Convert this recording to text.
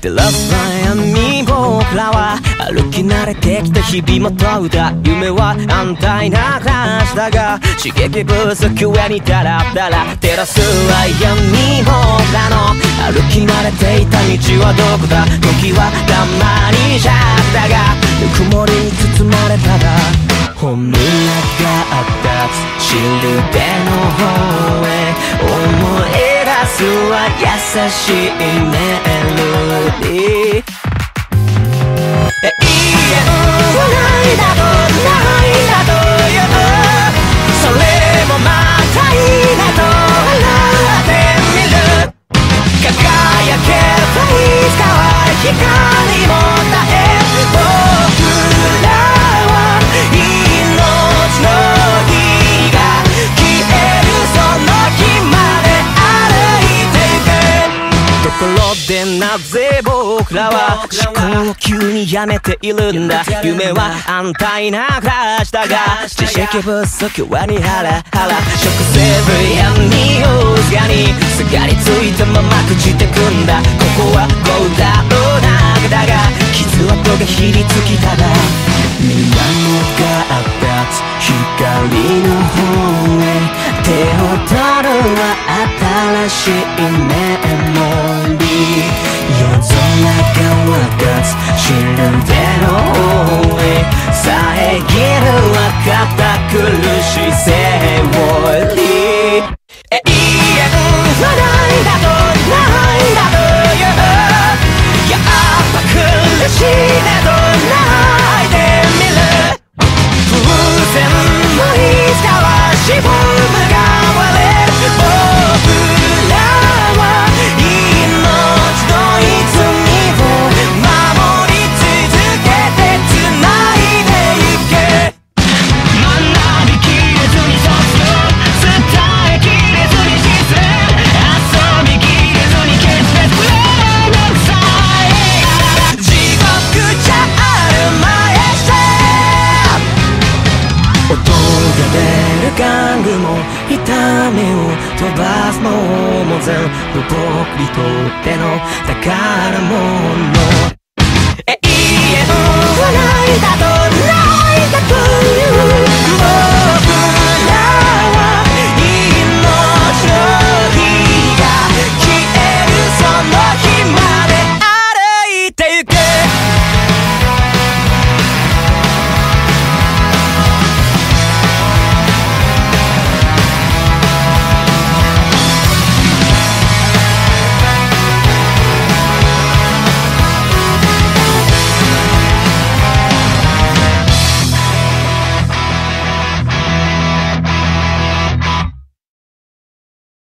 照らす闇僕らは歩き慣れてきた日々も問うた夢は安泰な暮らしだが刺激不足上にダラダラ照らすは闇僕らの。歩き慣れていた道はどこだ？時はたまにシャッだがぬくもりに包まれたら本音があった。シルベの方出すは優しいメロディー永遠はないだとないだというそれもまたいいなと笑ってみる輝けばいつかは光もところでなぜ僕らは思考を急にやめているんだ？夢は安泰な暮らしだが知識不足はにハラハラ食せぶ闇をすがにすがりついたまま朽ちてくんだ。ここはゴーダの中だが傷跡がひりつきただ水面があった光の方へ。手を取るは新しいメモリー夜空が分痛みを飛ばすもうも全部僕にとっての宝物。